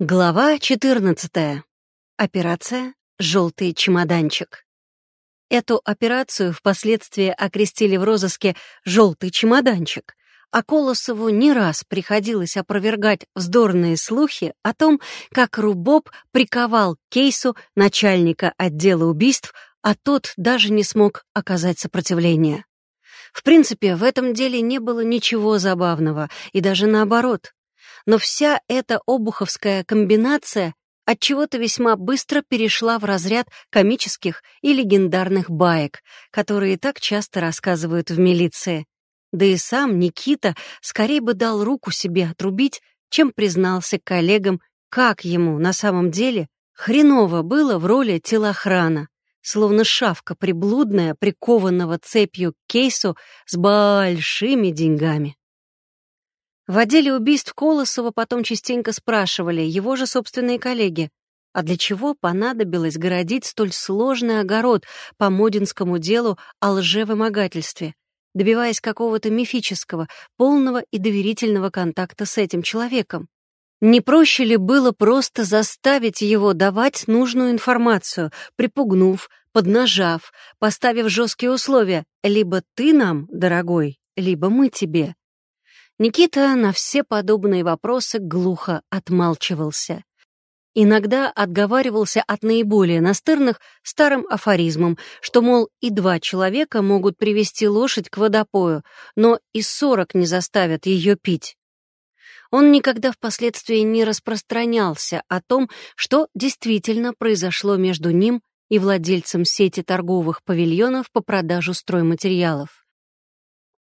Глава 14. Операция «Желтый чемоданчик». Эту операцию впоследствии окрестили в розыске «Желтый чемоданчик», а Колосову не раз приходилось опровергать вздорные слухи о том, как Рубоб приковал к кейсу начальника отдела убийств, а тот даже не смог оказать сопротивление. В принципе, в этом деле не было ничего забавного, и даже наоборот но вся эта обуховская комбинация от чего то весьма быстро перешла в разряд комических и легендарных баек, которые так часто рассказывают в милиции. Да и сам Никита скорее бы дал руку себе отрубить, чем признался коллегам, как ему на самом деле хреново было в роли телохрана, словно шавка приблудная, прикованного цепью к кейсу с большими деньгами. В отделе убийств Колосова потом частенько спрашивали его же собственные коллеги, а для чего понадобилось городить столь сложный огород по Модинскому делу о лжевымогательстве, добиваясь какого-то мифического, полного и доверительного контакта с этим человеком? Не проще ли было просто заставить его давать нужную информацию, припугнув, поднажав, поставив жесткие условия «либо ты нам, дорогой, либо мы тебе»? Никита на все подобные вопросы глухо отмалчивался. Иногда отговаривался от наиболее настырных старым афоризмом, что, мол, и два человека могут привести лошадь к водопою, но и сорок не заставят ее пить. Он никогда впоследствии не распространялся о том, что действительно произошло между ним и владельцем сети торговых павильонов по продажу стройматериалов.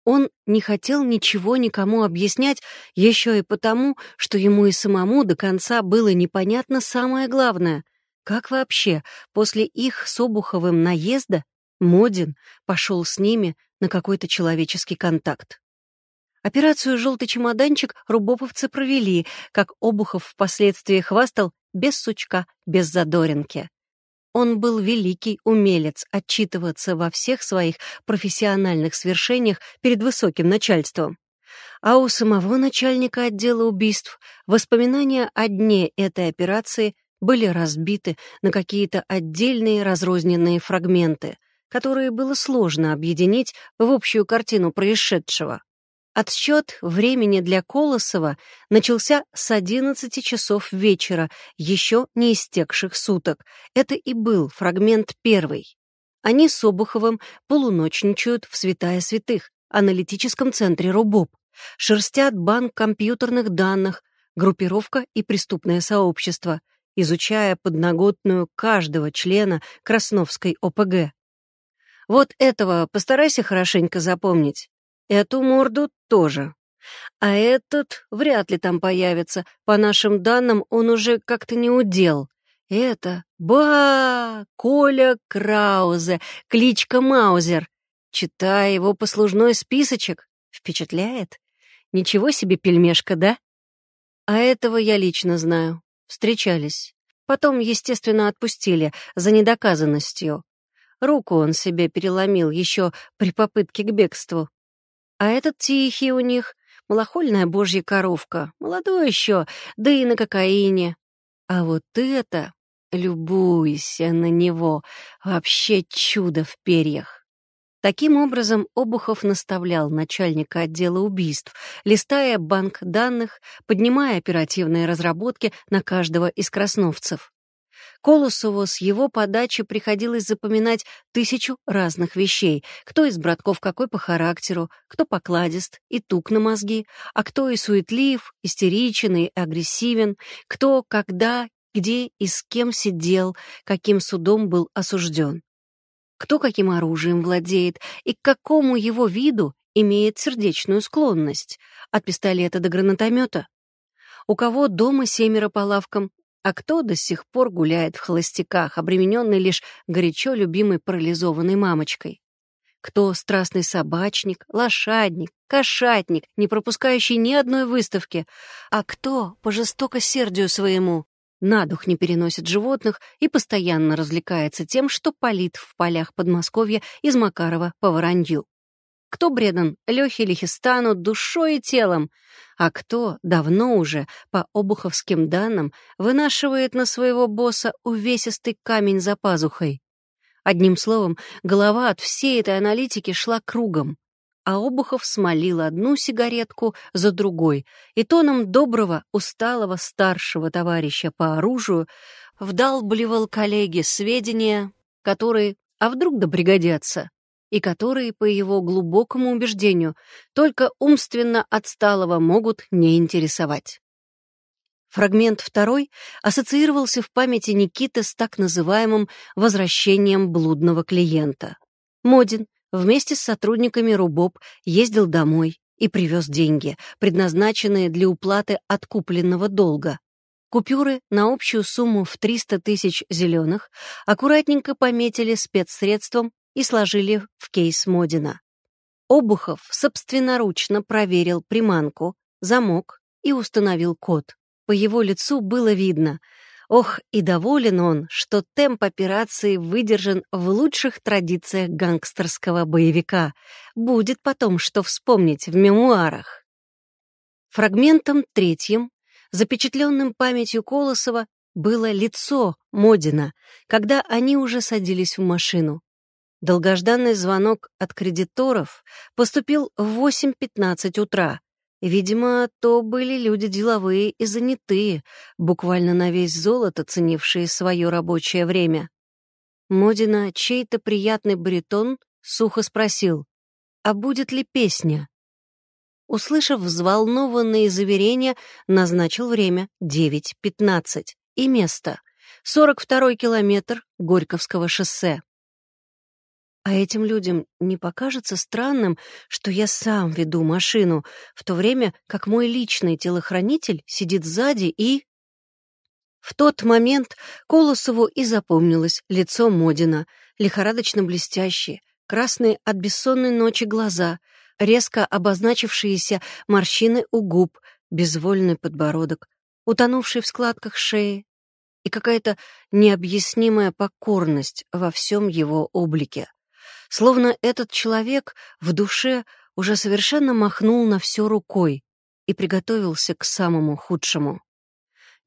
Он не хотел ничего никому объяснять, еще и потому, что ему и самому до конца было непонятно самое главное. Как вообще после их с Обуховым наезда Модин пошел с ними на какой-то человеческий контакт? Операцию «Желтый чемоданчик» рубоповцы провели, как Обухов впоследствии хвастал, без сучка, без задоринки. Он был великий умелец отчитываться во всех своих профессиональных свершениях перед высоким начальством. А у самого начальника отдела убийств воспоминания о дне этой операции были разбиты на какие-то отдельные разрозненные фрагменты, которые было сложно объединить в общую картину происшедшего. Отсчет времени для Колосова начался с 11 часов вечера, еще не истекших суток. Это и был фрагмент первый. Они с Обуховым полуночничают в святая святых, аналитическом центре РУБОП, шерстят банк компьютерных данных, группировка и преступное сообщество, изучая подноготную каждого члена Красновской ОПГ. Вот этого постарайся хорошенько запомнить. Эту морду тоже. А этот вряд ли там появится. По нашим данным, он уже как-то не удел. Это... Ба! Коля Краузе, кличка Маузер. Читая его послужной списочек, впечатляет. Ничего себе пельмешка, да? А этого я лично знаю. Встречались. Потом, естественно, отпустили за недоказанностью. Руку он себе переломил еще при попытке к бегству. А этот тихий у них, малохольная божья коровка, молодой еще, да и на кокаине. А вот это, любуйся на него, вообще чудо в перьях. Таким образом, Обухов наставлял начальника отдела убийств, листая банк данных, поднимая оперативные разработки на каждого из красновцев. Колосову с его подачи приходилось запоминать тысячу разных вещей. Кто из братков какой по характеру, кто покладист и тук на мозги, а кто и суетлив, истеричен и агрессивен, кто, когда, где и с кем сидел, каким судом был осужден. Кто каким оружием владеет и к какому его виду имеет сердечную склонность, от пистолета до гранатомета. У кого дома семеро по лавкам, а кто до сих пор гуляет в холостяках, обремененный лишь горячо любимой парализованной мамочкой? Кто страстный собачник, лошадник, кошатник, не пропускающий ни одной выставки? А кто по жестокосердию своему на дух не переносит животных и постоянно развлекается тем, что палит в полях Подмосковья из Макарова по Воронью? Кто предан Лехе Лихистану душой и телом, а кто давно уже, по обуховским данным, вынашивает на своего босса увесистый камень за пазухой. Одним словом, голова от всей этой аналитики шла кругом, а Обухов смолил одну сигаретку за другой и тоном доброго, усталого старшего товарища по оружию вдалбливал коллеге сведения, которые, а вдруг да пригодятся, и которые, по его глубокому убеждению, только умственно отсталого могут не интересовать. Фрагмент второй ассоциировался в памяти Никиты с так называемым «возвращением блудного клиента». Модин вместе с сотрудниками РУБОП ездил домой и привез деньги, предназначенные для уплаты откупленного долга. Купюры на общую сумму в 300 тысяч зеленых аккуратненько пометили спецсредством и сложили в кейс Модина. Обухов собственноручно проверил приманку, замок и установил код. По его лицу было видно. Ох, и доволен он, что темп операции выдержан в лучших традициях гангстерского боевика. Будет потом что вспомнить в мемуарах. Фрагментом третьим, запечатленным памятью Колосова, было лицо Модина, когда они уже садились в машину. Долгожданный звонок от кредиторов поступил в 8.15 утра. Видимо, то были люди деловые и занятые, буквально на весь золото ценившие свое рабочее время. Модина чей-то приятный баритон сухо спросил, а будет ли песня? Услышав взволнованные заверения, назначил время 9.15 и место — 42-й километр Горьковского шоссе. А этим людям не покажется странным, что я сам веду машину, в то время как мой личный телохранитель сидит сзади и... В тот момент Колосову и запомнилось лицо Модина, лихорадочно блестящие, красные от бессонной ночи глаза, резко обозначившиеся морщины у губ, безвольный подбородок, утонувший в складках шеи и какая-то необъяснимая покорность во всем его облике словно этот человек в душе уже совершенно махнул на все рукой и приготовился к самому худшему.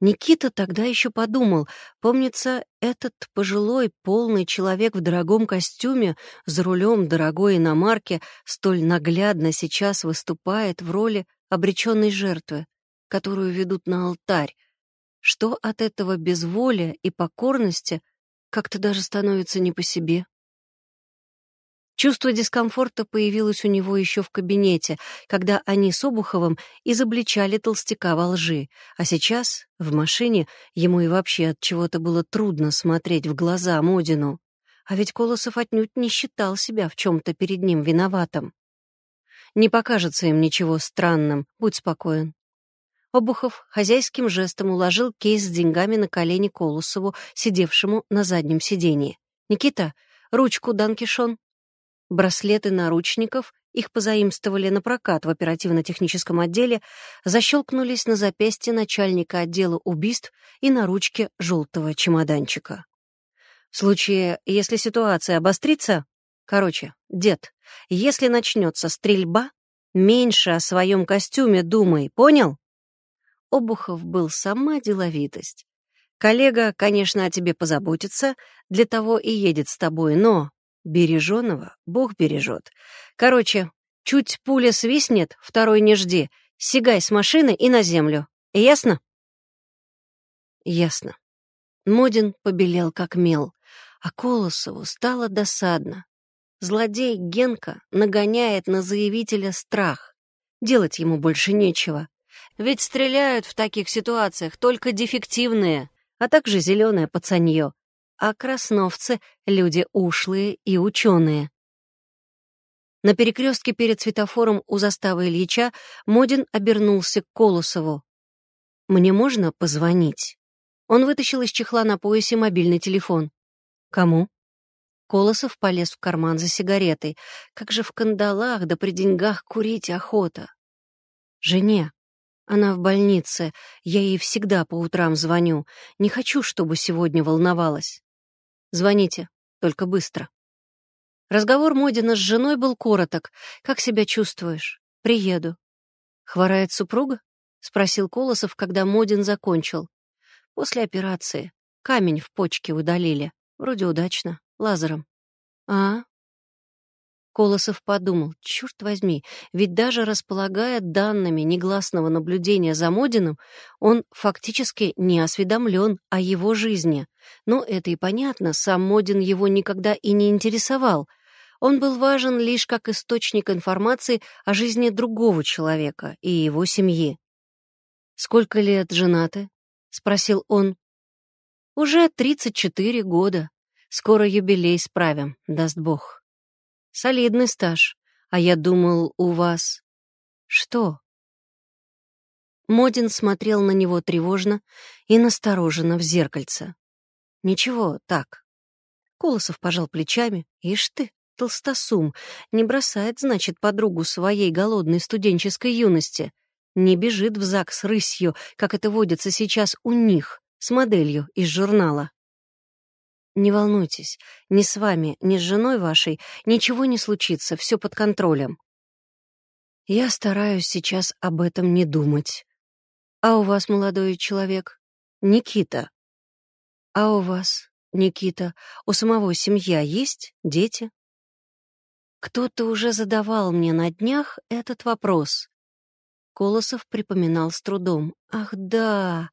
Никита тогда еще подумал, помнится, этот пожилой, полный человек в дорогом костюме за рулем дорогой иномарки столь наглядно сейчас выступает в роли обреченной жертвы, которую ведут на алтарь, что от этого безволия и покорности как-то даже становится не по себе. Чувство дискомфорта появилось у него еще в кабинете, когда они с Обуховым изобличали толстяка во лжи, а сейчас, в машине, ему и вообще от чего-то было трудно смотреть в глаза Модину. А ведь Колосов отнюдь не считал себя в чем-то перед ним виноватым. Не покажется им ничего странным, будь спокоен. Обухов хозяйским жестом уложил кейс с деньгами на колени Колосову, сидевшему на заднем сиденье. «Никита, ручку, Данкишон!» Браслеты наручников, их позаимствовали на прокат в оперативно-техническом отделе, защелкнулись на запястье начальника отдела убийств и на ручке желтого чемоданчика. В случае, если ситуация обострится... Короче, дед, если начнется стрельба, меньше о своем костюме думай, понял? Обухов был сама деловитость. Коллега, конечно, о тебе позаботится, для того и едет с тобой, но Береженого Бог бережет. Короче, чуть пуля свистнет, второй не жди. Сигай с машины и на землю. Ясно? Ясно. Модин побелел как мел, а Колосову стало досадно. Злодей Генка нагоняет на заявителя страх. Делать ему больше нечего. Ведь стреляют в таких ситуациях только дефективные, а также зеленое пацанье а красновцы — люди ушлые и ученые. На перекрестке перед светофором у заставы Ильича Модин обернулся к Колосову. «Мне можно позвонить?» Он вытащил из чехла на поясе мобильный телефон. «Кому?» Колосов полез в карман за сигаретой. Как же в кандалах да при деньгах курить охота. «Жене. Она в больнице. Я ей всегда по утрам звоню. Не хочу, чтобы сегодня волновалась». Звоните, только быстро. Разговор Модина с женой был короток. «Как себя чувствуешь?» «Приеду». «Хворает супруга?» — спросил Колосов, когда Модин закончил. «После операции. Камень в почке удалили. Вроде удачно. Лазером». «А?» Колосов подумал, черт возьми, ведь даже располагая данными негласного наблюдения за Модиным, он фактически не осведомлен о его жизни. Но это и понятно, сам Модин его никогда и не интересовал — он был важен лишь как источник информации о жизни другого человека и его семьи. «Сколько лет женаты?» — спросил он. «Уже 34 года. Скоро юбилей справим, даст Бог. Солидный стаж. А я думал, у вас...» «Что?» Модин смотрел на него тревожно и настороженно в зеркальце. «Ничего, так». Колосов пожал плечами. «Ишь ты, толстосум, не бросает, значит, подругу своей голодной студенческой юности, не бежит в ЗАГС рысью, как это водится сейчас у них, с моделью из журнала. Не волнуйтесь, ни с вами, ни с женой вашей ничего не случится, все под контролем. Я стараюсь сейчас об этом не думать. А у вас, молодой человек? Никита. А у вас, Никита, у самого семья есть, дети? Кто-то уже задавал мне на днях этот вопрос. Колосов припоминал с трудом. Ах да,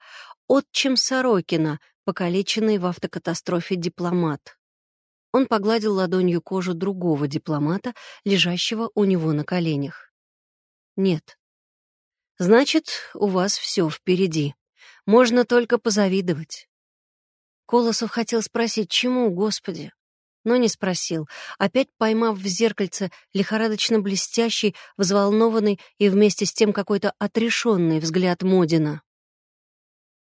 отчим Сорокина, покалеченный в автокатастрофе дипломат. Он погладил ладонью кожу другого дипломата, лежащего у него на коленях. Нет. Значит, у вас все впереди. Можно только позавидовать. Колосов хотел спросить, чему, Господи? но не спросил, опять поймав в зеркальце лихорадочно блестящий, взволнованный и вместе с тем какой-то отрешенный взгляд Модина.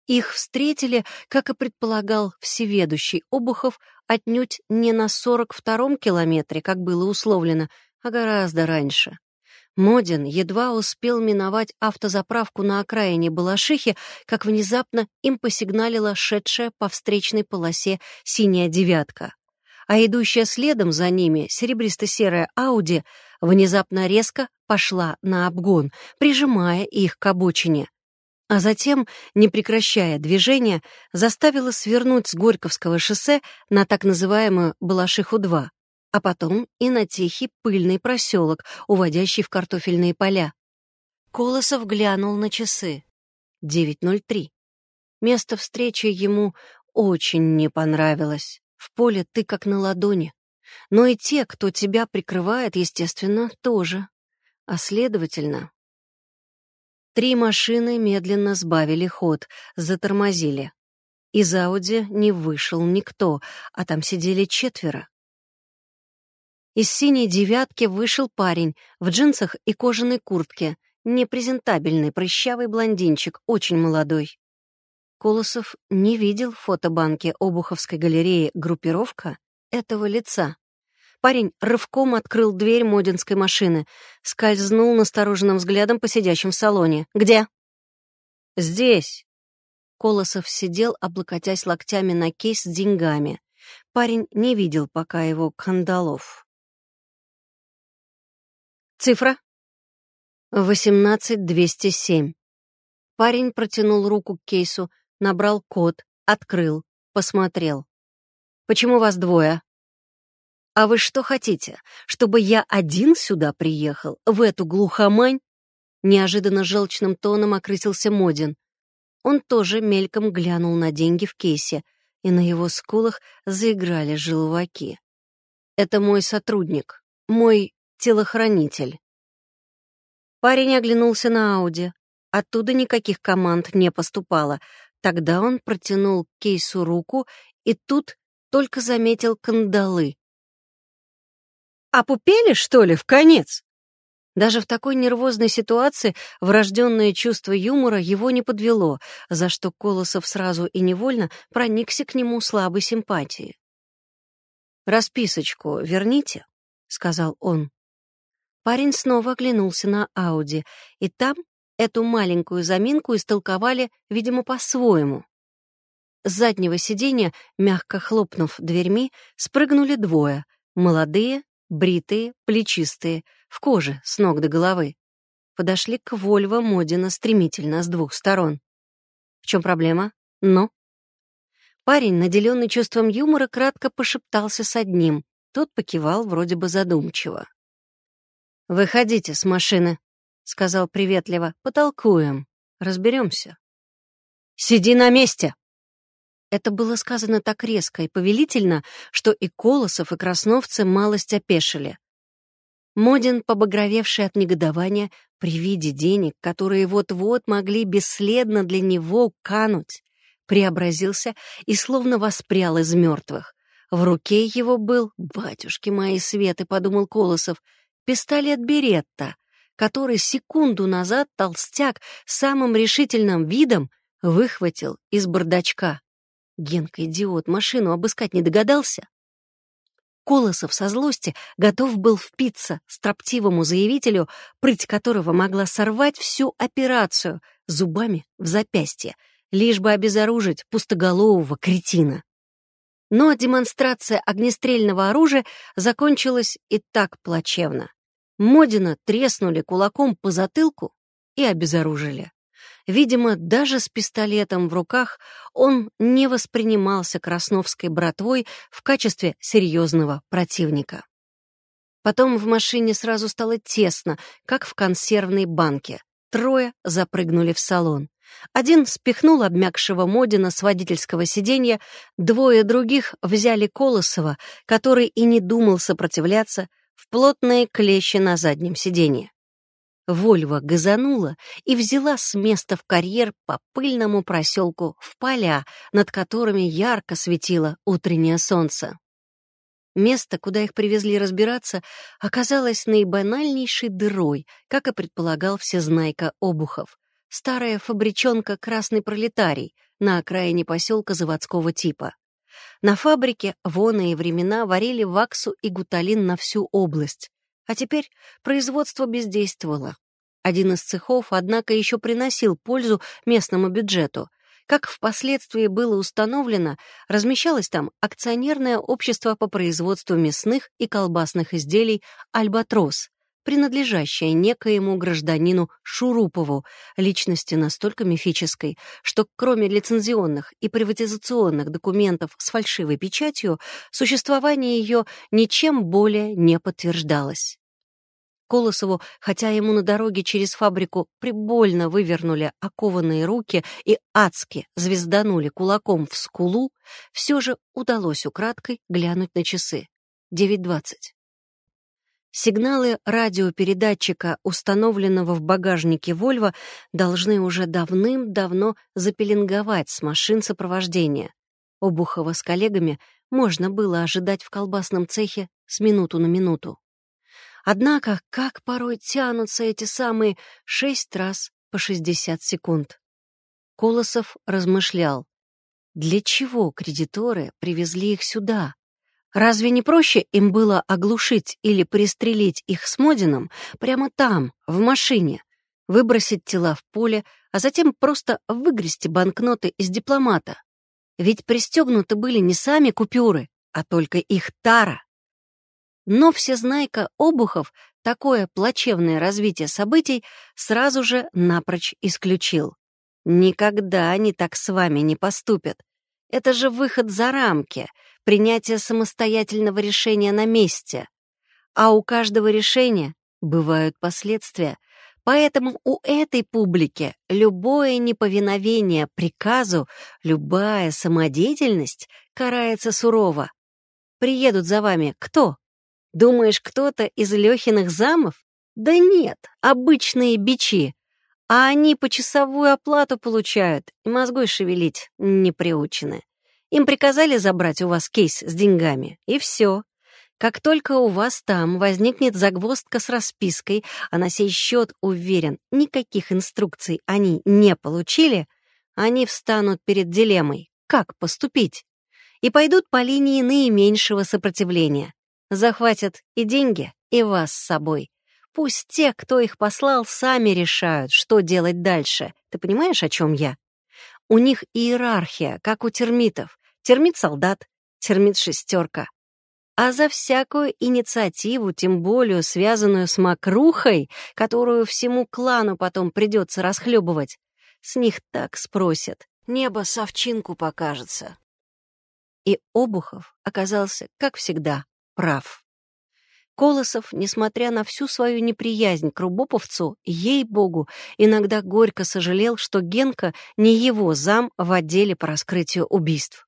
Их встретили, как и предполагал всеведущий Обухов, отнюдь не на сорок втором километре, как было условлено, а гораздо раньше. Модин едва успел миновать автозаправку на окраине Балашихи, как внезапно им посигналила шедшая по встречной полосе синяя девятка а идущая следом за ними серебристо-серая Ауди внезапно резко пошла на обгон, прижимая их к обочине. А затем, не прекращая движения, заставила свернуть с Горьковского шоссе на так называемую Балашиху-2, а потом и на тихий пыльный проселок, уводящий в картофельные поля. Колосов глянул на часы. 9.03. Место встречи ему очень не понравилось. В поле ты как на ладони. Но и те, кто тебя прикрывает, естественно, тоже. А следовательно... Три машины медленно сбавили ход, затормозили. Из Ауди не вышел никто, а там сидели четверо. Из синей девятки вышел парень в джинсах и кожаной куртке, непрезентабельный, прыщавый блондинчик, очень молодой. Колосов не видел в фотобанке Обуховской галереи группировка этого лица. Парень рывком открыл дверь модинской машины, скользнул настороженным взглядом по сидящим в салоне. «Где?» «Здесь». Колосов сидел, облокотясь локтями на кейс с деньгами. Парень не видел пока его кандалов. «Цифра?» «18207». Парень протянул руку к кейсу, набрал код, открыл, посмотрел. «Почему вас двое?» «А вы что хотите, чтобы я один сюда приехал, в эту глухомань?» Неожиданно желчным тоном окрысился Модин. Он тоже мельком глянул на деньги в кейсе, и на его скулах заиграли желваки. «Это мой сотрудник, мой телохранитель». Парень оглянулся на Ауди. Оттуда никаких команд не поступало, Тогда он протянул кейсу руку и тут только заметил кандалы. «Опупели, что ли, в конец?» Даже в такой нервозной ситуации врожденное чувство юмора его не подвело, за что Колосов сразу и невольно проникся к нему слабой симпатией. «Расписочку верните», — сказал он. Парень снова оглянулся на Ауди, и там Эту маленькую заминку истолковали, видимо, по-своему. С заднего сиденья, мягко хлопнув дверьми, спрыгнули двое — молодые бритые, плечистые, в коже с ног до головы. Подошли к Вольво Модина стремительно с двух сторон. В чем проблема? Ну? Парень, наделенный чувством юмора, кратко пошептался с одним. Тот покивал вроде бы задумчиво. «Выходите с машины», — сказал приветливо. «Потолкуем. Разберемся». «Сиди на месте!» Это было сказано так резко и повелительно, что и Колосов, и Красновцы малость опешили. Модин, побагровевший от негодования при виде денег, которые вот-вот могли бесследно для него кануть, преобразился и словно воспрял из мертвых. В руке его был, батюшки мои светы, подумал Колосов, пистолет Беретта, который секунду назад толстяк самым решительным видом выхватил из бардачка. Генка, идиот, машину обыскать не догадался? Колосов со злости готов был впиться строптивому заявителю, прыть которого могла сорвать всю операцию зубами в запястье, лишь бы обезоружить пустоголового кретина. Но демонстрация огнестрельного оружия закончилась и так плачевно. Модина треснули кулаком по затылку и обезоружили. Видимо, даже с пистолетом в руках он не воспринимался Красновской братвой в качестве серьезного противника. Потом в машине сразу стало тесно, как в консервной банке. Трое запрыгнули в салон. Один спихнул обмякшего Модина с водительского сиденья, двое других взяли Колосова, который и не думал сопротивляться, в плотные клещи на заднем сиденье. Вольва газанула и взяла с места в карьер по пыльному проселку в поля, над которыми ярко светило утреннее солнце. Место, куда их привезли разбираться, оказалось наибанальнейшей дырой, как и предполагал всезнайка Обухов. Старая фабричонка «Красный пролетарий» на окраине поселка заводского типа. На фабрике в времена варили ваксу и гуталин на всю область. А теперь производство бездействовало. Один из цехов, однако, еще приносил пользу местному бюджету. Как впоследствии было установлено, размещалось там акционерное общество по производству мясных и колбасных изделий «Альбатрос», принадлежащее некоему гражданину Шурупову, личности настолько мифической, что кроме лицензионных и приватизационных документов с фальшивой печатью, существование ее ничем более не подтверждалось. Колосову, хотя ему на дороге через фабрику прибольно вывернули окованные руки и адски звезданули кулаком в скулу, все же удалось украдкой глянуть на часы. 9.20. Сигналы радиопередатчика, установленного в багажнике «Вольво», должны уже давным-давно запеленговать с машин сопровождения. Обухова с коллегами можно было ожидать в колбасном цехе с минуту на минуту. Однако, как порой тянутся эти самые шесть раз по шестьдесят секунд. Колосов размышлял. Для чего кредиторы привезли их сюда? Разве не проще им было оглушить или пристрелить их с Модином прямо там, в машине, выбросить тела в поле, а затем просто выгрести банкноты из дипломата? Ведь пристегнуты были не сами купюры, а только их тара. Но всезнайка Обухов такое плачевное развитие событий сразу же напрочь исключил. Никогда они так с вами не поступят. Это же выход за рамки — принятие самостоятельного решения на месте. А у каждого решения бывают последствия. Поэтому у этой публики любое неповиновение приказу, любая самодеятельность карается сурово. Приедут за вами кто? Думаешь, кто-то из Лехиных замов? Да нет, обычные бичи. А они почасовую оплату получают и мозгой шевелить не приучены. Им приказали забрать у вас кейс с деньгами, и все. Как только у вас там возникнет загвоздка с распиской, а на сей счет, уверен, никаких инструкций они не получили, они встанут перед дилеммой, как поступить, и пойдут по линии наименьшего сопротивления. Захватят и деньги, и вас с собой. Пусть те, кто их послал, сами решают, что делать дальше. Ты понимаешь, о чем я? У них иерархия, как у термитов. Термит-солдат, термит-шестерка. а за всякую инициативу, тем более связанную с мокрухой, которую всему клану потом придется расхлебывать, с них так спросят. Небо совчинку покажется. И Обухов оказался, как всегда, прав. Колосов, несмотря на всю свою неприязнь к Рубоповцу, ей-богу, иногда горько сожалел, что Генка не его зам в отделе по раскрытию убийств.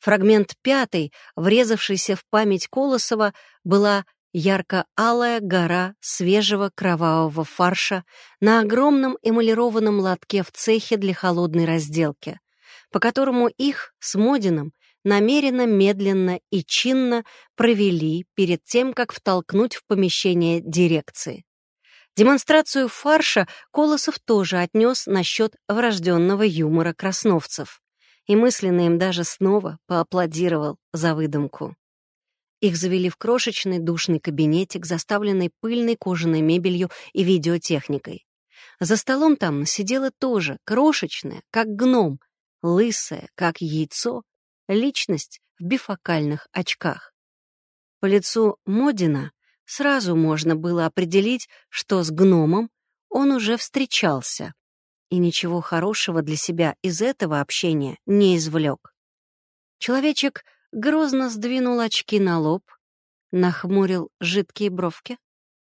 Фрагмент пятый, врезавшийся в память Колосова, была ярко-алая гора свежего кровавого фарша на огромном эмалированном лотке в цехе для холодной разделки, по которому их с Модином намеренно, медленно и чинно провели перед тем, как втолкнуть в помещение дирекции. Демонстрацию фарша Колосов тоже отнес насчет врожденного юмора красновцев и мысленно им даже снова поаплодировал за выдумку. Их завели в крошечный душный кабинетик, заставленный пыльной кожаной мебелью и видеотехникой. За столом там сидела тоже крошечная, как гном, лысая, как яйцо, личность в бифокальных очках. По лицу Модина сразу можно было определить, что с гномом он уже встречался, и ничего хорошего для себя из этого общения не извлек. Человечек грозно сдвинул очки на лоб, нахмурил жидкие бровки,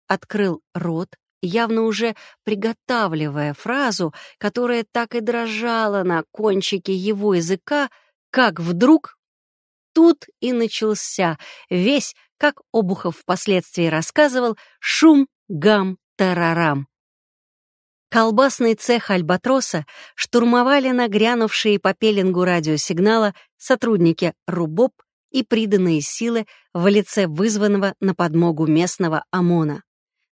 открыл рот, явно уже приготавливая фразу, которая так и дрожала на кончике его языка, как вдруг тут и начался весь, как Обухов впоследствии рассказывал, шум гам тарарам. Колбасный цех «Альбатроса» штурмовали нагрянувшие по пеленгу радиосигнала сотрудники РУБОП и приданные силы в лице вызванного на подмогу местного ОМОНа.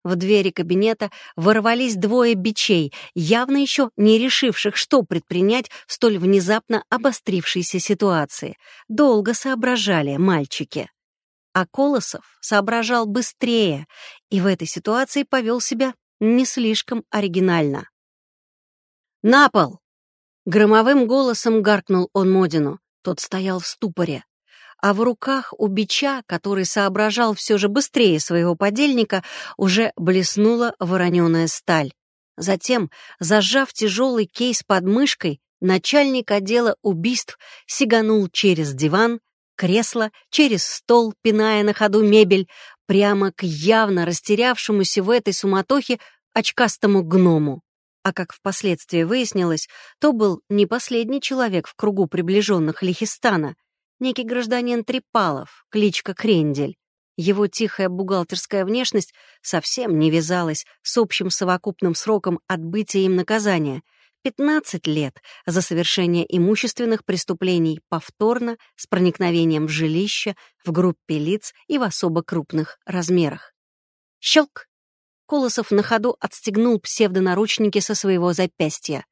В двери кабинета ворвались двое бичей, явно еще не решивших, что предпринять в столь внезапно обострившейся ситуации. Долго соображали мальчики. А Колосов соображал быстрее и в этой ситуации повел себя не слишком оригинально. «На пол!» Громовым голосом гаркнул он Модину. Тот стоял в ступоре. А в руках у бича, который соображал все же быстрее своего подельника, уже блеснула вороненая сталь. Затем, зажав тяжелый кейс под мышкой, начальник отдела убийств сиганул через диван, кресло, через стол, пиная на ходу мебель, прямо к явно растерявшемуся в этой суматохе очкастому гному. А как впоследствии выяснилось, то был не последний человек в кругу приближенных Лихистана, некий гражданин Трипалов, кличка Крендель. Его тихая бухгалтерская внешность совсем не вязалась с общим совокупным сроком отбытия им наказания — 15 лет за совершение имущественных преступлений повторно с проникновением в жилище, в группе лиц и в особо крупных размерах. Щелк! Колосов на ходу отстегнул псевдонаручники со своего запястья.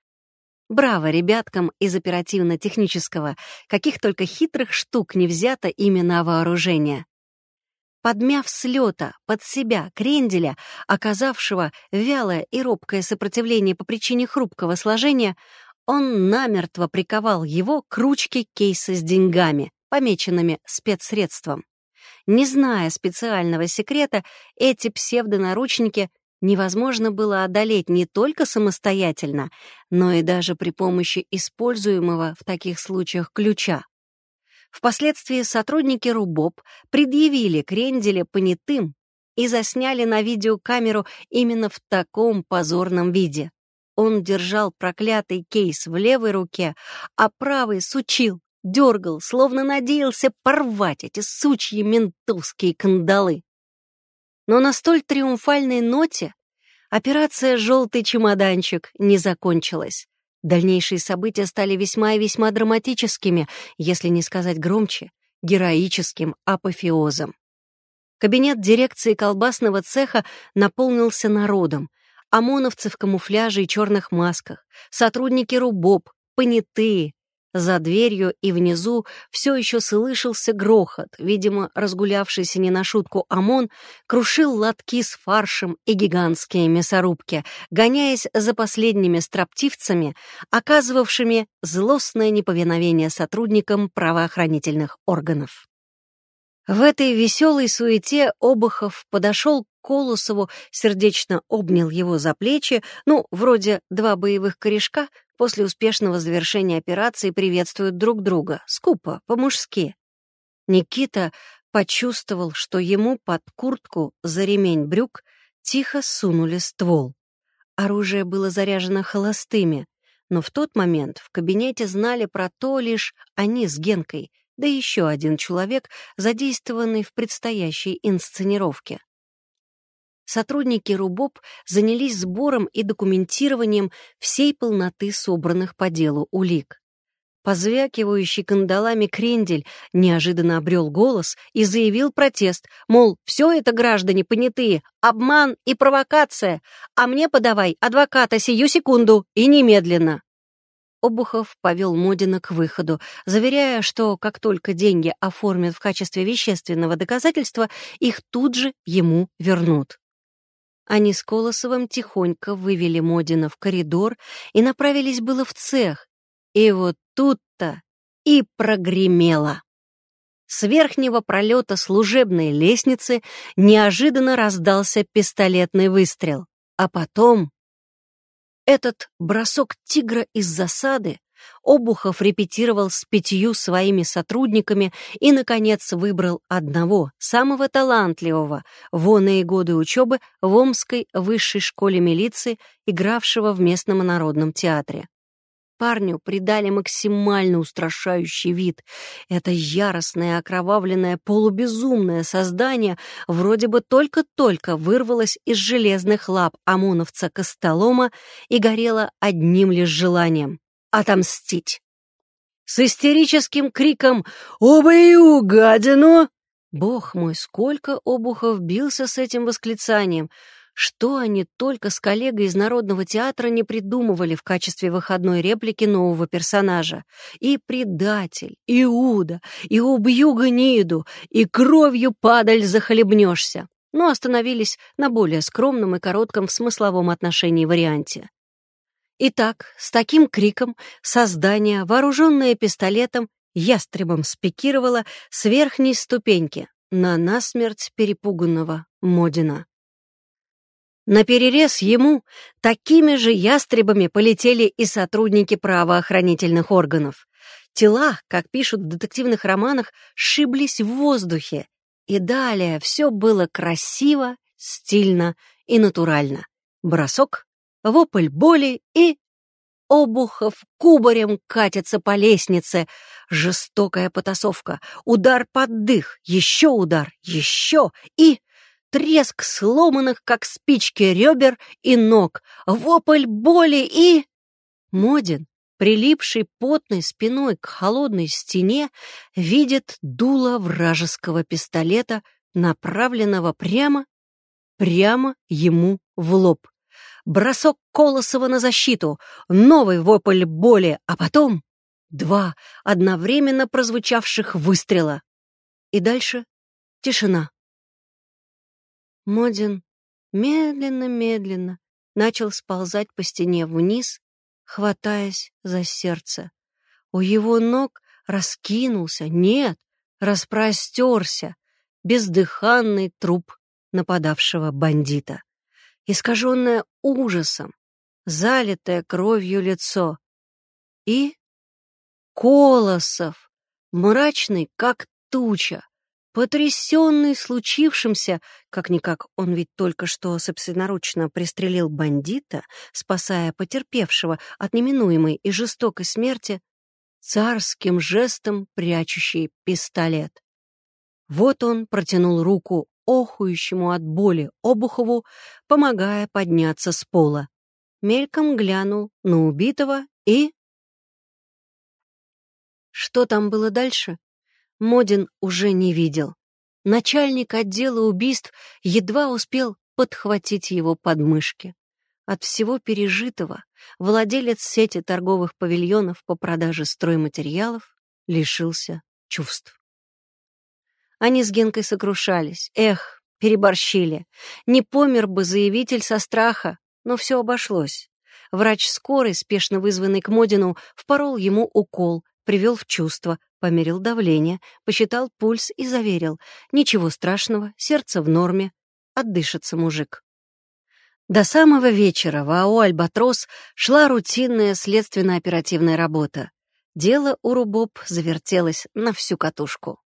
Браво ребяткам из оперативно-технического, каких только хитрых штук не взято именно вооружение подмяв с лета под себя кренделя, оказавшего вялое и робкое сопротивление по причине хрупкого сложения, он намертво приковал его к ручке кейса с деньгами, помеченными спецсредством. Не зная специального секрета, эти псевдонаручники невозможно было одолеть не только самостоятельно, но и даже при помощи используемого в таких случаях ключа. Впоследствии сотрудники РУБОП предъявили Кренделя понятым и засняли на видеокамеру именно в таком позорном виде. Он держал проклятый кейс в левой руке, а правый сучил, дергал, словно надеялся порвать эти сучьи ментовские кандалы. Но на столь триумфальной ноте операция «Желтый чемоданчик» не закончилась. Дальнейшие события стали весьма и весьма драматическими, если не сказать громче, героическим апофеозом. Кабинет дирекции колбасного цеха наполнился народом. ОМОНовцы в камуфляже и черных масках, сотрудники РУБОП, понятые, за дверью и внизу все еще слышался грохот. Видимо, разгулявшийся не на шутку ОМОН крушил лотки с фаршем и гигантские мясорубки, гоняясь за последними строптивцами, оказывавшими злостное неповиновение сотрудникам правоохранительных органов. В этой веселой суете Обухов подошел к Колосову, сердечно обнял его за плечи, ну, вроде два боевых корешка после успешного завершения операции приветствуют друг друга, скупо, по-мужски. Никита почувствовал, что ему под куртку за ремень брюк тихо сунули ствол. Оружие было заряжено холостыми, но в тот момент в кабинете знали про то лишь они с Генкой — да еще один человек, задействованный в предстоящей инсценировке. Сотрудники РУБОП занялись сбором и документированием всей полноты собранных по делу улик. Позвякивающий кандалами крендель неожиданно обрел голос и заявил протест, мол, все это, граждане понятые, обман и провокация, а мне подавай адвоката сию секунду и немедленно. Обухов повел Модина к выходу, заверяя, что как только деньги оформят в качестве вещественного доказательства, их тут же ему вернут. Они с Колосовым тихонько вывели Модина в коридор и направились было в цех. И вот тут-то и прогремело. С верхнего пролета служебной лестницы неожиданно раздался пистолетный выстрел, а потом этот бросок тигра из засады Обухов репетировал с пятью своими сотрудниками и, наконец, выбрал одного, самого талантливого, в оные годы учебы в Омской высшей школе милиции, игравшего в местном народном театре. Парню придали максимально устрашающий вид. Это яростное, окровавленное, полубезумное создание вроде бы только-только вырвалось из железных лап ОМОНовца Костолома и горело одним лишь желанием — отомстить. С истерическим криком «Убью, гадину!» Бог мой, сколько обухов бился с этим восклицанием — что они только с коллегой из Народного театра не придумывали в качестве выходной реплики нового персонажа. И предатель, Иуда, и убью гниду, и кровью падаль захлебнешься. Но остановились на более скромном и коротком в смысловом отношении варианте. Итак, с таким криком создание, вооруженное пистолетом, ястребом спикировало с верхней ступеньки на насмерть перепуганного Модина. На перерез ему такими же ястребами полетели и сотрудники правоохранительных органов. Тела, как пишут в детективных романах, сшиблись в воздухе. И далее все было красиво, стильно и натурально. Бросок, вопль боли и... Обухов кубарем катится по лестнице. Жестокая потасовка. Удар под дых. Еще удар. Еще. И треск сломанных, как спички, ребер и ног, вопль боли и... Модин, прилипший потной спиной к холодной стене, видит дуло вражеского пистолета, направленного прямо, прямо ему в лоб. Бросок Колосова на защиту, новый вопль боли, а потом два одновременно прозвучавших выстрела. И дальше тишина. Модин медленно-медленно начал сползать по стене вниз, хватаясь за сердце. У его ног раскинулся, нет, распростерся бездыханный труп нападавшего бандита. Искаженное ужасом, залитое кровью лицо. И Колосов, мрачный, как туча, Потрясенный случившимся, как-никак он ведь только что собственноручно пристрелил бандита, спасая потерпевшего от неминуемой и жестокой смерти, царским жестом прячущий пистолет. Вот он протянул руку охующему от боли Обухову, помогая подняться с пола. Мельком глянул на убитого и... Что там было дальше? Модин уже не видел. Начальник отдела убийств едва успел подхватить его подмышки. От всего пережитого владелец сети торговых павильонов по продаже стройматериалов лишился чувств. Они с Генкой сокрушались. Эх, переборщили. Не помер бы заявитель со страха, но все обошлось. Врач скорой, спешно вызванный к Модину, впорол ему укол, привел в чувство, померил давление, посчитал пульс и заверил. Ничего страшного, сердце в норме. Отдышится мужик. До самого вечера в АО «Альбатрос» шла рутинная следственно-оперативная работа. Дело у Рубоб завертелось на всю катушку.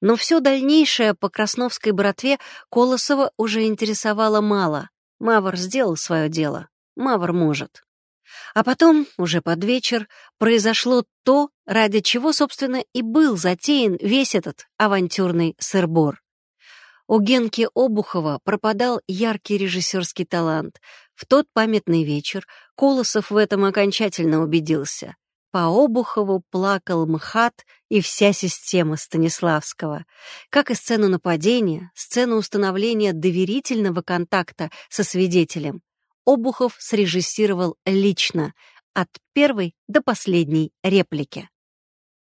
Но все дальнейшее по Красновской братве Колосова уже интересовало мало. Мавр сделал свое дело. Мавр может. А потом, уже под вечер, произошло то, ради чего, собственно, и был затеян весь этот авантюрный сырбор. У Генки Обухова пропадал яркий режиссерский талант. В тот памятный вечер Колосов в этом окончательно убедился. По Обухову плакал МХАТ и вся система Станиславского. Как и сцену нападения, сцену установления доверительного контакта со свидетелем. Обухов срежиссировал лично, от первой до последней реплики.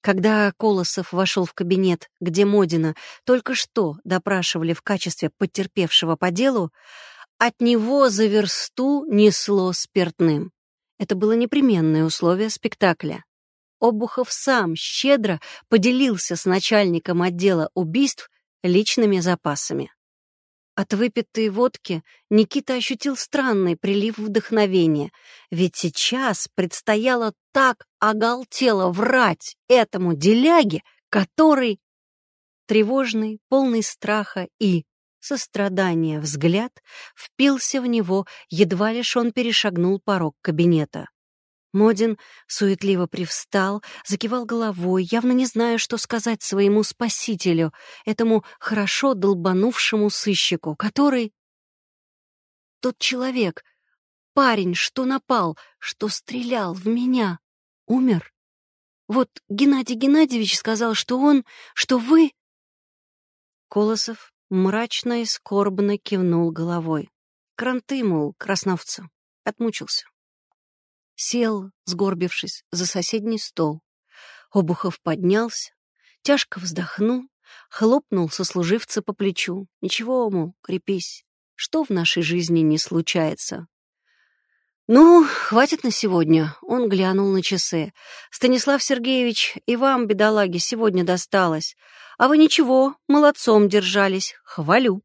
Когда Колосов вошел в кабинет, где Модина только что допрашивали в качестве потерпевшего по делу, от него за версту несло спиртным. Это было непременное условие спектакля. Обухов сам щедро поделился с начальником отдела убийств личными запасами. От выпитой водки Никита ощутил странный прилив вдохновения, ведь сейчас предстояло так оголтело врать этому деляге, который... Тревожный, полный страха и сострадания взгляд впился в него, едва лишь он перешагнул порог кабинета. Модин суетливо привстал, закивал головой, явно не зная, что сказать своему спасителю, этому хорошо долбанувшему сыщику, который... Тот человек, парень, что напал, что стрелял в меня, умер. Вот Геннадий Геннадьевич сказал, что он, что вы... Колосов мрачно и скорбно кивнул головой. Кранты, мол, красновца. Отмучился сел, сгорбившись, за соседний стол. Обухов поднялся, тяжко вздохнул, хлопнул сослуживца по плечу. «Ничего, мол, крепись, что в нашей жизни не случается?» «Ну, хватит на сегодня», — он глянул на часы. «Станислав Сергеевич, и вам, бедолаги, сегодня досталось. А вы ничего, молодцом держались, хвалю.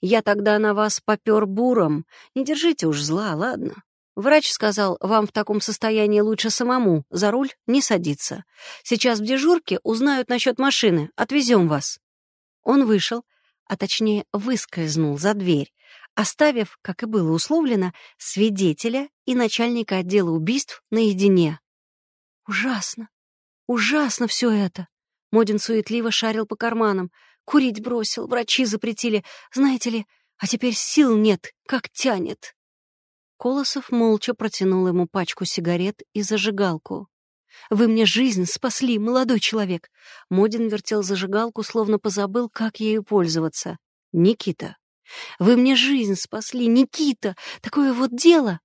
Я тогда на вас попер буром. Не держите уж зла, ладно? Врач сказал, вам в таком состоянии лучше самому за руль не садиться. Сейчас в дежурке узнают насчет машины, отвезем вас. Он вышел, а точнее выскользнул за дверь, оставив, как и было условлено, свидетеля и начальника отдела убийств наедине. Ужасно, ужасно все это. Модин суетливо шарил по карманам. Курить бросил, врачи запретили. Знаете ли, а теперь сил нет, как тянет. Колосов молча протянул ему пачку сигарет и зажигалку. «Вы мне жизнь спасли, молодой человек!» Модин вертел зажигалку, словно позабыл, как ею пользоваться. «Никита! Вы мне жизнь спасли, Никита! Такое вот дело!»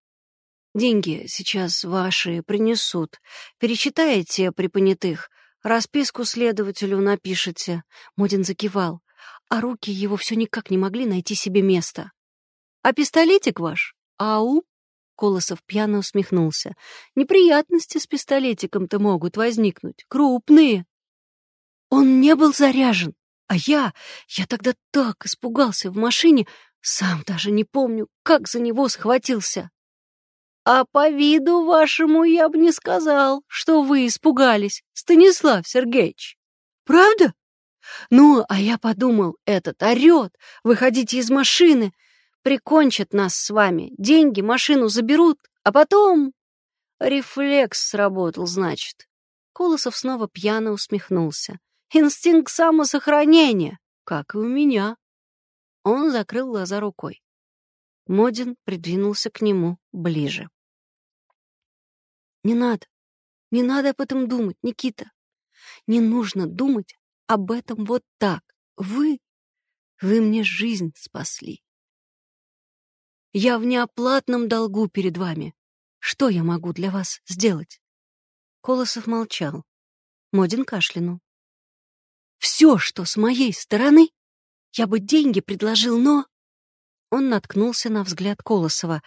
«Деньги сейчас ваши принесут. Перечитаете при понятых, расписку следователю напишите». Модин закивал, а руки его все никак не могли найти себе места. «А пистолетик ваш?» «Ау?» — Колосов пьяно усмехнулся. «Неприятности с пистолетиком-то могут возникнуть. Крупные». «Он не был заряжен. А я... Я тогда так испугался в машине, сам даже не помню, как за него схватился». «А по виду вашему я бы не сказал, что вы испугались, Станислав Сергеевич. Правда? Ну, а я подумал, этот орёт, выходите из машины, Прикончат нас с вами, деньги, машину заберут, а потом... Рефлекс сработал, значит. Колосов снова пьяно усмехнулся. Инстинкт самосохранения, как и у меня. Он закрыл глаза рукой. Модин придвинулся к нему ближе. «Не надо, не надо об этом думать, Никита. Не нужно думать об этом вот так. Вы, вы мне жизнь спасли. Я в неоплатном долгу перед вами. Что я могу для вас сделать?» Колосов молчал. Модин кашлянул. «Все, что с моей стороны, я бы деньги предложил, но...» Он наткнулся на взгляд Колосова.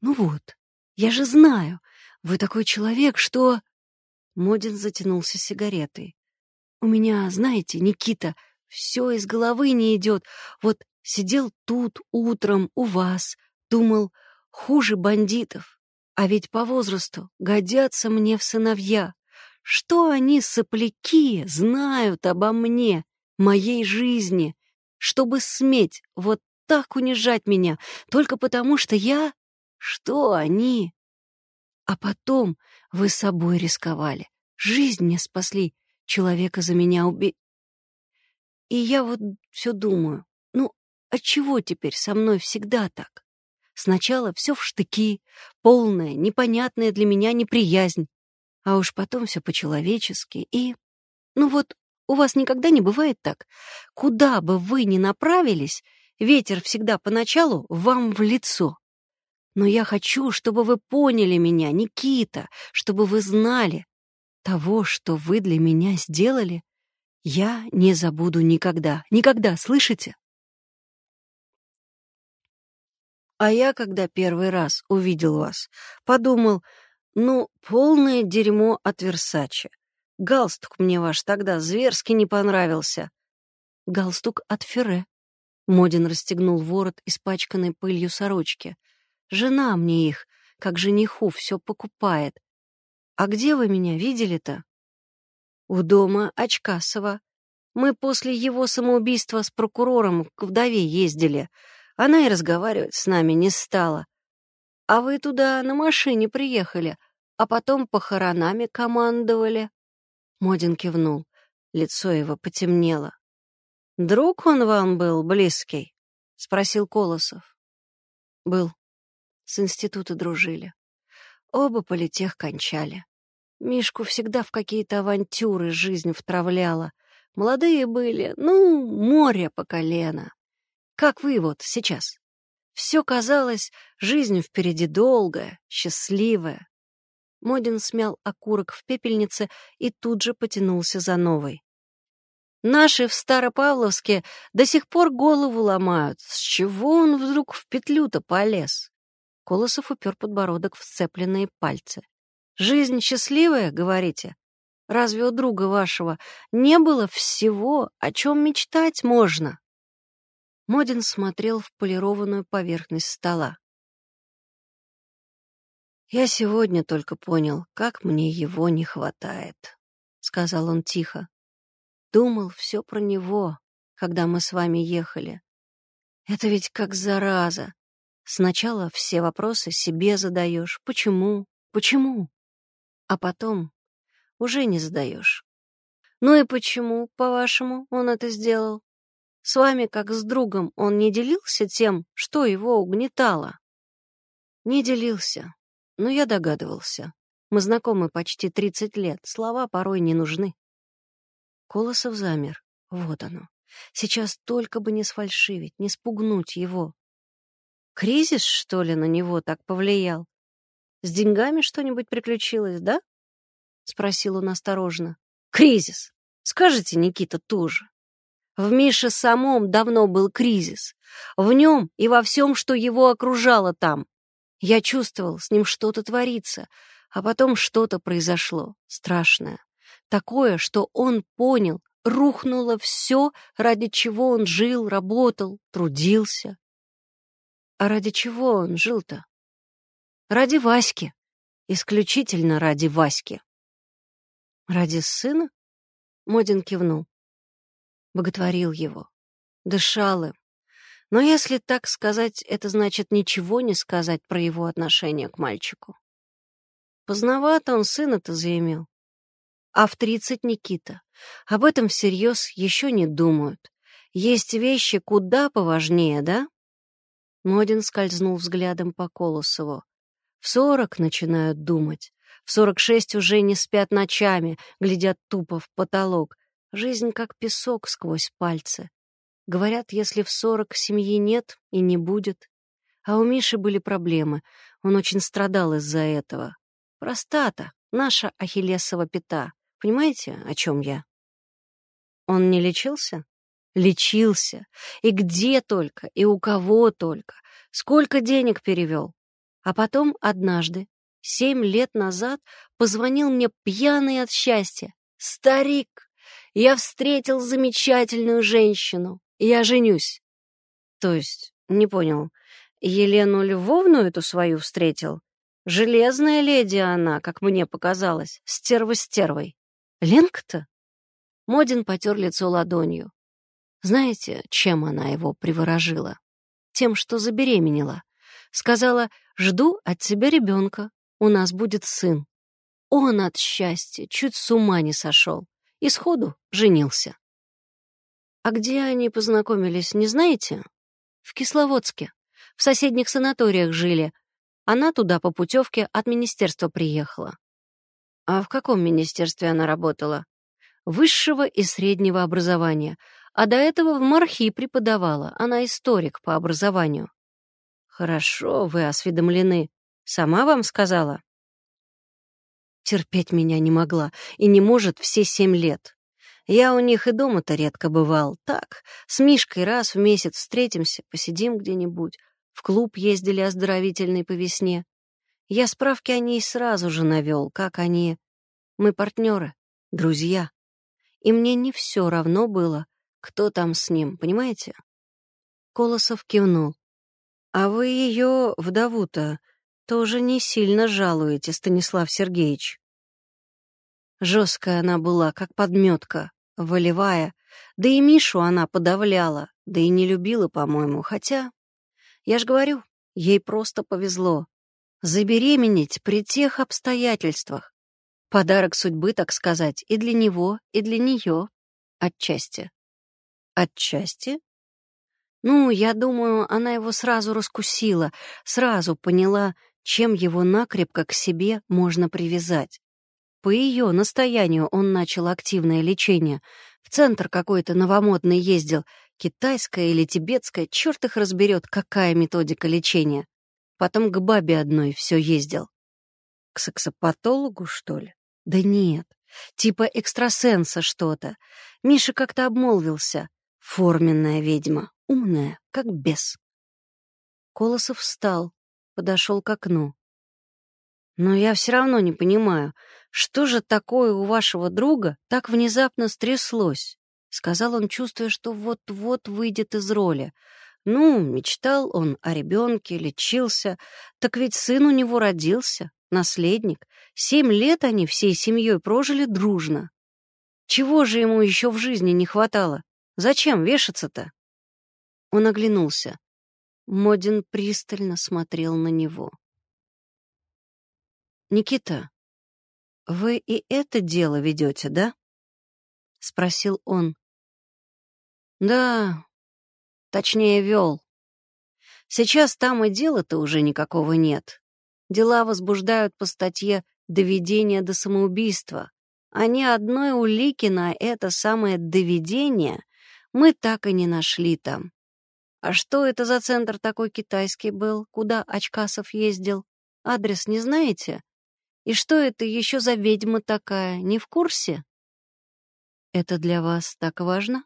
«Ну вот, я же знаю, вы такой человек, что...» Модин затянулся сигаретой. У меня, знаете, Никита, все из головы не идет. Вот сидел тут утром у вас, думал, хуже бандитов. А ведь по возрасту годятся мне в сыновья. Что они, сопляки, знают обо мне, моей жизни, чтобы сметь вот так унижать меня, только потому что я... Что они? А потом вы собой рисковали, жизнь мне спасли, человека за меня уби... И я вот все думаю, ну, отчего теперь со мной всегда так? Сначала все в штыки, полная, непонятная для меня неприязнь, а уж потом все по-человечески и... Ну вот, у вас никогда не бывает так? Куда бы вы ни направились, ветер всегда поначалу вам в лицо. Но я хочу, чтобы вы поняли меня, Никита, чтобы вы знали, того, что вы для меня сделали, я не забуду никогда. Никогда, слышите? А я, когда первый раз увидел вас, подумал, ну, полное дерьмо от Версачи. Галстук мне ваш тогда зверски не понравился. Галстук от Ферре. Модин расстегнул ворот, испачканной пылью сорочки. Жена мне их, как жениху, все покупает. А где вы меня видели-то? У дома Очкасова. Мы после его самоубийства с прокурором к вдове ездили. Она и разговаривать с нами не стала. А вы туда на машине приехали, а потом похоронами командовали. Модин кивнул. Лицо его потемнело. «Друг он вам был близкий?» — спросил Колосов. «Был. С института дружили. Оба политех кончали. Мишку всегда в какие-то авантюры жизнь втравляла. Молодые были, ну, море по колено. Как вы вот сейчас. Все казалось, жизнь впереди долгая, счастливая. Модин смял окурок в пепельнице и тут же потянулся за новой. Наши в Старопавловске до сих пор голову ломают. С чего он вдруг в петлю-то полез? Колосов упер подбородок в сцепленные пальцы. «Жизнь счастливая, говорите? Разве у друга вашего не было всего, о чем мечтать можно?» Модин смотрел в полированную поверхность стола. «Я сегодня только понял, как мне его не хватает», — сказал он тихо. «Думал все про него, когда мы с вами ехали. Это ведь как зараза. Сначала все вопросы себе задаешь. Почему? Почему? А потом уже не задаешь. Ну и почему, по-вашему, он это сделал? С вами, как с другом, он не делился тем, что его угнетало? Не делился, но я догадывался. Мы знакомы почти 30 лет, слова порой не нужны. Колосов замер. Вот оно. Сейчас только бы не сфальшивить, не спугнуть его. Кризис, что ли, на него так повлиял? С деньгами что-нибудь приключилось, да? Спросил он осторожно. Кризис. Скажите, Никита, тоже. В Мише самом давно был кризис. В нем и во всем, что его окружало там. Я чувствовал, с ним что-то творится, а потом что-то произошло, страшное. Такое, что он понял, рухнуло все, ради чего он жил, работал, трудился. А ради чего он жил-то? Ради Васьки. Исключительно ради Васьки. Ради сына? Модин кивнул. Боготворил его. Дышал им. Но если так сказать, это значит ничего не сказать про его отношение к мальчику. Поздновато он сына-то заимел. А в тридцать Никита. Об этом всерьез еще не думают. Есть вещи куда поважнее, да? Модин скользнул взглядом по Колосову. В сорок начинают думать. В сорок шесть уже не спят ночами, глядят тупо в потолок. Жизнь как песок сквозь пальцы. Говорят, если в сорок семьи нет и не будет. А у Миши были проблемы. Он очень страдал из-за этого. Простата, наша ахиллесова пята. Понимаете, о чем я? Он не лечился? Лечился. И где только, и у кого только. Сколько денег перевел. А потом однажды, семь лет назад, позвонил мне пьяный от счастья. Старик! Я встретил замечательную женщину. Я женюсь. То есть, не понял, Елену Львовну эту свою встретил? Железная леди она, как мне показалось, стерва стервой. Ленка-то? Модин потер лицо ладонью. Знаете, чем она его приворожила? Тем, что забеременела. Сказала, жду от тебя ребенка, у нас будет сын. Он от счастья чуть с ума не сошел и сходу женился. А где они познакомились, не знаете? В Кисловодске. В соседних санаториях жили. Она туда по путевке от министерства приехала. А в каком министерстве она работала? Высшего и среднего образования. А до этого в Мархи преподавала. Она историк по образованию. Хорошо, вы осведомлены. Сама вам сказала? Терпеть меня не могла и не может все семь лет. Я у них и дома-то редко бывал. Так, с Мишкой раз в месяц встретимся, посидим где-нибудь. В клуб ездили оздоровительный по весне. Я справки о ней сразу же навел, как они... Мы партнеры, друзья. И мне не все равно было, кто там с ним, понимаете? Колосов кивнул. «А вы ее, вдову-то, тоже не сильно жалуете, Станислав Сергеевич?» Жесткая она была, как подметка, волевая. Да и Мишу она подавляла, да и не любила, по-моему. Хотя, я ж говорю, ей просто повезло. Забеременеть при тех обстоятельствах. Подарок судьбы, так сказать, и для него, и для нее. Отчасти. Отчасти? Ну, я думаю, она его сразу раскусила, сразу поняла, чем его накрепко к себе можно привязать. По ее настоянию он начал активное лечение. В центр какой-то новомодный ездил. Китайская или тибетская, черт их разберет, какая методика лечения. Потом к бабе одной все ездил. К сексопатологу, что ли? Да нет, типа экстрасенса что-то. Миша как-то обмолвился. Форменная ведьма, умная, как бес. Колосов встал, подошел к окну. Но я все равно не понимаю, что же такое у вашего друга так внезапно стряслось? Сказал он, чувствуя, что вот-вот выйдет из роли. Ну, мечтал он о ребенке, лечился. Так ведь сын у него родился, наследник. Семь лет они всей семьей прожили дружно. Чего же ему еще в жизни не хватало? Зачем вешаться-то? Он оглянулся. Модин пристально смотрел на него. «Никита, вы и это дело ведете, да?» — спросил он. «Да, точнее, вел. Сейчас там и дела-то уже никакого нет. Дела возбуждают по статье «доведение до самоубийства», а ни одной улики на это самое доведение мы так и не нашли там. А что это за центр такой китайский был, куда Очкасов ездил? Адрес не знаете? И что это еще за ведьма такая, не в курсе? Это для вас так важно?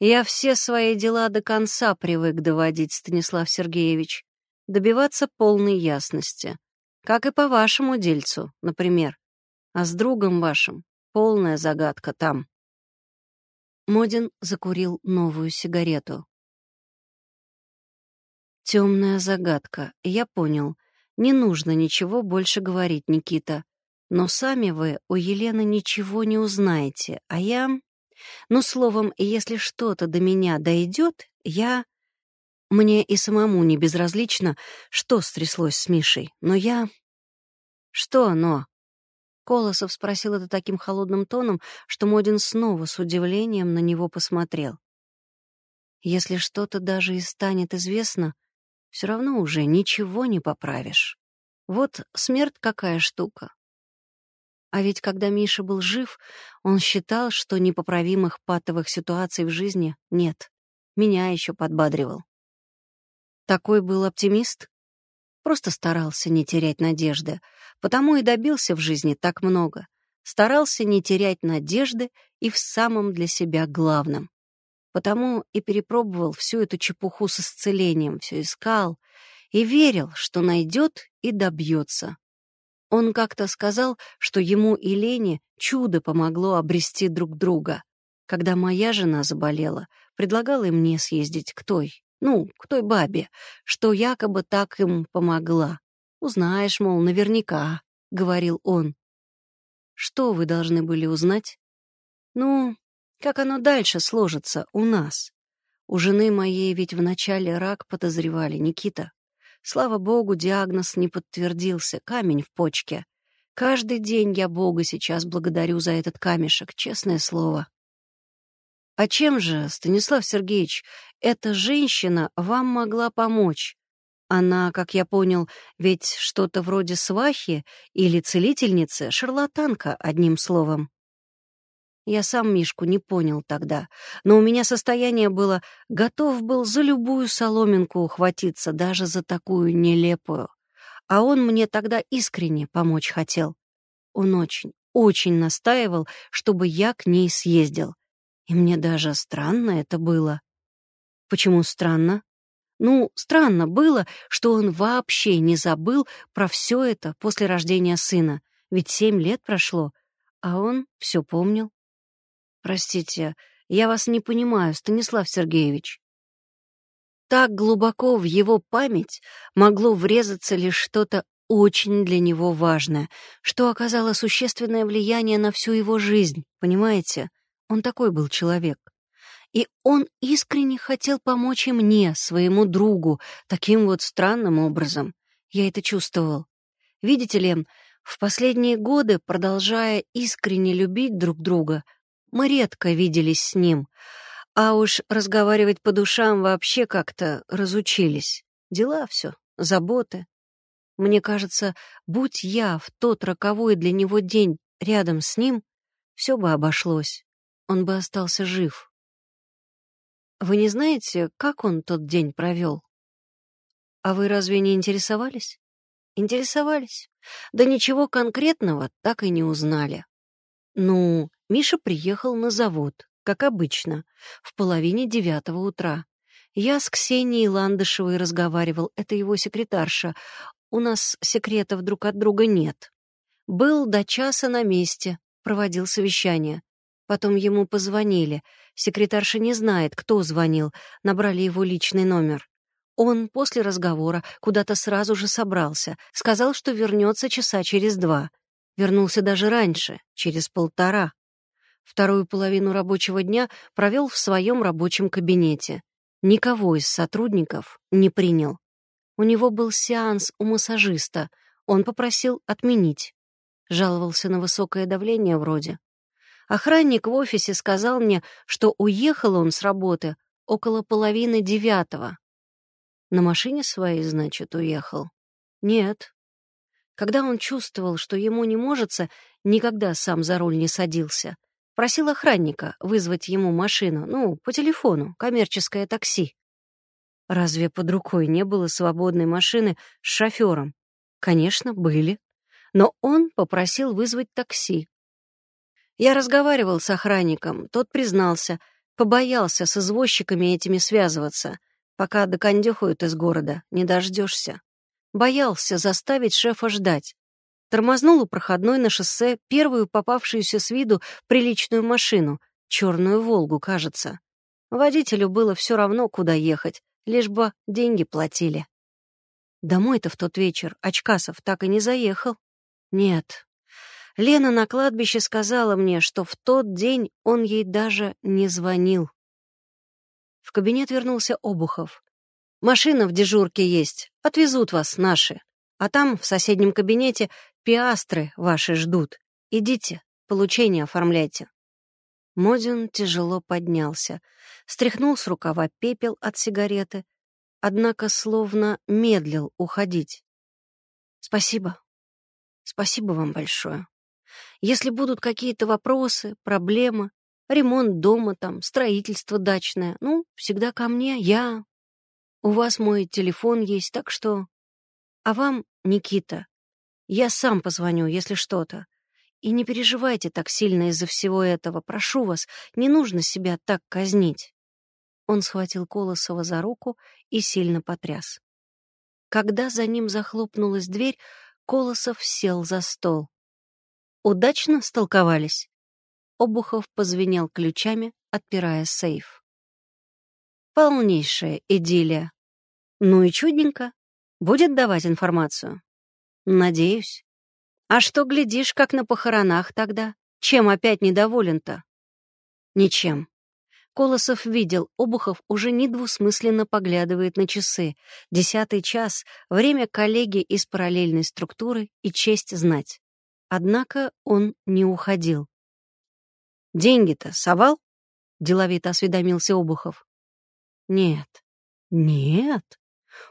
Я все свои дела до конца привык доводить, Станислав Сергеевич, добиваться полной ясности. Как и по вашему дельцу, например. А с другом вашим полная загадка там. Модин закурил новую сигарету. Темная загадка, я понял. Не нужно ничего больше говорить, Никита. Но сами вы у Елены ничего не узнаете, а я... Ну, словом, если что-то до меня дойдет, я... Мне и самому не безразлично, что стряслось с Мишей, но я... Что «но»? Колосов спросил это таким холодным тоном, что Модин снова с удивлением на него посмотрел. Если что-то даже и станет известно, все равно уже ничего не поправишь. Вот смерть какая штука. А ведь когда Миша был жив, он считал, что непоправимых патовых ситуаций в жизни нет. Меня еще подбадривал. Такой был оптимист. Просто старался не терять надежды, потому и добился в жизни так много. Старался не терять надежды и в самом для себя главном. Потому и перепробовал всю эту чепуху с исцелением, все искал и верил, что найдет и добьется. Он как-то сказал, что ему и Лене чудо помогло обрести друг друга. Когда моя жена заболела, предлагала и мне съездить к той, ну, к той бабе, что якобы так им помогла. Узнаешь, мол, наверняка, — говорил он. Что вы должны были узнать? Ну, как оно дальше сложится у нас? У жены моей ведь вначале рак подозревали, Никита. Слава богу, диагноз не подтвердился, камень в почке. Каждый день я Бога сейчас благодарю за этот камешек, честное слово. А чем же, Станислав Сергеевич, эта женщина вам могла помочь? Она, как я понял, ведь что-то вроде свахи или целительницы, шарлатанка, одним словом. Я сам Мишку не понял тогда, но у меня состояние было, готов был за любую соломинку ухватиться, даже за такую нелепую. А он мне тогда искренне помочь хотел. Он очень, очень настаивал, чтобы я к ней съездил. И мне даже странно это было. Почему странно? Ну, странно было, что он вообще не забыл про все это после рождения сына, ведь семь лет прошло, а он все помнил. Простите, я вас не понимаю, Станислав Сергеевич. Так глубоко в его память могло врезаться лишь что-то очень для него важное, что оказало существенное влияние на всю его жизнь, понимаете? Он такой был человек. И он искренне хотел помочь и мне, своему другу, таким вот странным образом. Я это чувствовал. Видите ли, в последние годы, продолжая искренне любить друг друга, мы редко виделись с ним, а уж разговаривать по душам вообще как-то разучились. Дела все, заботы. Мне кажется, будь я в тот роковой для него день рядом с ним, все бы обошлось он бы остался жив. Вы не знаете, как он тот день провел? А вы разве не интересовались? Интересовались. Да ничего конкретного так и не узнали. Ну, Миша приехал на завод, как обычно, в половине девятого утра. Я с Ксенией Ландышевой разговаривал, это его секретарша. У нас секретов друг от друга нет. Был до часа на месте, проводил совещание. Потом ему позвонили. Секретарша не знает, кто звонил. Набрали его личный номер. Он после разговора куда-то сразу же собрался. Сказал, что вернется часа через два. Вернулся даже раньше, через полтора. Вторую половину рабочего дня провел в своем рабочем кабинете. Никого из сотрудников не принял. У него был сеанс у массажиста. Он попросил отменить. Жаловался на высокое давление вроде. Охранник в офисе сказал мне, что уехал он с работы около половины девятого. На машине своей, значит, уехал? Нет. Когда он чувствовал, что ему не можется, никогда сам за руль не садился. Просил охранника вызвать ему машину, ну, по телефону, коммерческое такси. Разве под рукой не было свободной машины с шофером? Конечно, были. Но он попросил вызвать такси, я разговаривал с охранником, тот признался, побоялся с извозчиками этими связываться, пока докондюхают из города, не дождешься. Боялся заставить шефа ждать. Тормознул у проходной на шоссе первую попавшуюся с виду приличную машину, черную «Волгу», кажется. Водителю было все равно, куда ехать, лишь бы деньги платили. Домой-то в тот вечер Очкасов так и не заехал. Нет, Лена на кладбище сказала мне, что в тот день он ей даже не звонил. В кабинет вернулся Обухов. «Машина в дежурке есть, отвезут вас наши. А там, в соседнем кабинете, пиастры ваши ждут. Идите, получение оформляйте». Модин тяжело поднялся, стряхнул с рукава пепел от сигареты, однако словно медлил уходить. «Спасибо. Спасибо вам большое». Если будут какие-то вопросы, проблемы, ремонт дома там, строительство дачное, ну, всегда ко мне, я. У вас мой телефон есть, так что... А вам, Никита, я сам позвоню, если что-то. И не переживайте так сильно из-за всего этого. Прошу вас, не нужно себя так казнить. Он схватил Колосова за руку и сильно потряс. Когда за ним захлопнулась дверь, Колосов сел за стол. Удачно столковались. Обухов позвенел ключами, отпирая сейф. Полнейшая идиллия. Ну и чудненько. Будет давать информацию? Надеюсь. А что глядишь, как на похоронах тогда? Чем опять недоволен-то? Ничем. Колосов видел, Обухов уже недвусмысленно поглядывает на часы. Десятый час — время коллеги из параллельной структуры и честь знать. Однако он не уходил. «Деньги-то совал?» — деловито осведомился Обухов. «Нет, нет.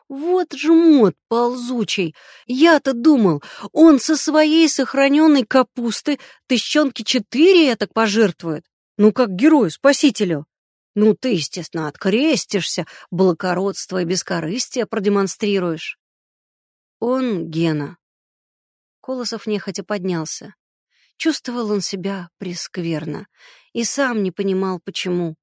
Вот жмот ползучий. Я-то думал, он со своей сохраненной капусты тыщенки четыре этак пожертвует. Ну, как герою-спасителю. Ну, ты, естественно, открестишься, благородство и бескорыстие продемонстрируешь. Он Гена. Колосов нехотя поднялся. Чувствовал он себя прескверно и сам не понимал, почему.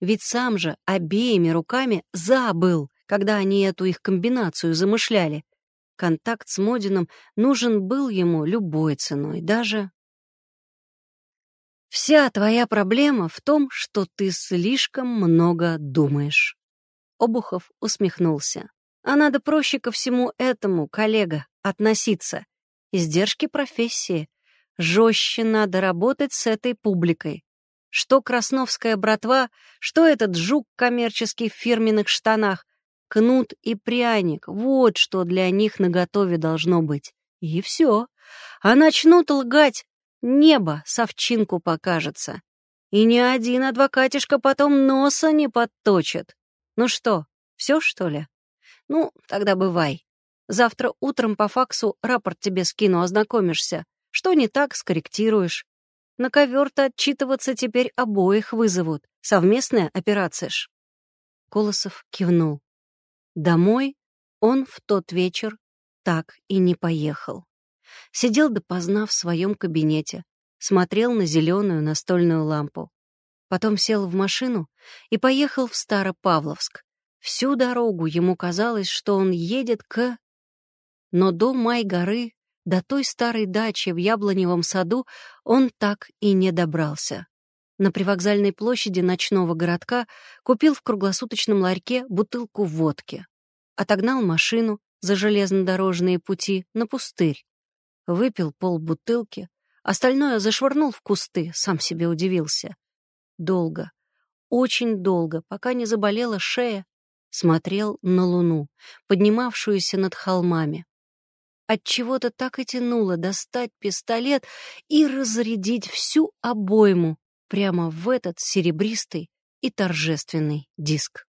Ведь сам же обеими руками забыл, когда они эту их комбинацию замышляли. Контакт с Модином нужен был ему любой ценой, даже Вся твоя проблема в том, что ты слишком много думаешь. Обухов усмехнулся. А надо проще ко всему этому, коллега, относиться. Издержки профессии. Жестче надо работать с этой публикой. Что красновская братва, что этот жук коммерческий в фирменных штанах. Кнут и пряник — вот что для них наготове должно быть. И все. А начнут лгать, Небо совчинку покажется. И ни один адвокатишка потом носа не подточит. Ну что, все, что ли? Ну, тогда бывай. Завтра утром по факсу рапорт тебе скину, ознакомишься. Что не так, скорректируешь. На ковер-то отчитываться теперь обоих вызовут. Совместная операция ж. Колосов кивнул. Домой он в тот вечер так и не поехал. Сидел допоздна в своем кабинете, смотрел на зеленую настольную лампу. Потом сел в машину и поехал в Старопавловск. Всю дорогу ему казалось, что он едет к... Но до Май-горы, до той старой дачи в Яблоневом саду, он так и не добрался. На привокзальной площади ночного городка купил в круглосуточном ларьке бутылку водки. Отогнал машину за железнодорожные пути на пустырь. Выпил полбутылки, остальное зашвырнул в кусты, сам себе удивился. Долго, очень долго, пока не заболела шея, смотрел на луну, поднимавшуюся над холмами. От чего-то так и тянуло достать пистолет и разрядить всю обойму прямо в этот серебристый и торжественный диск.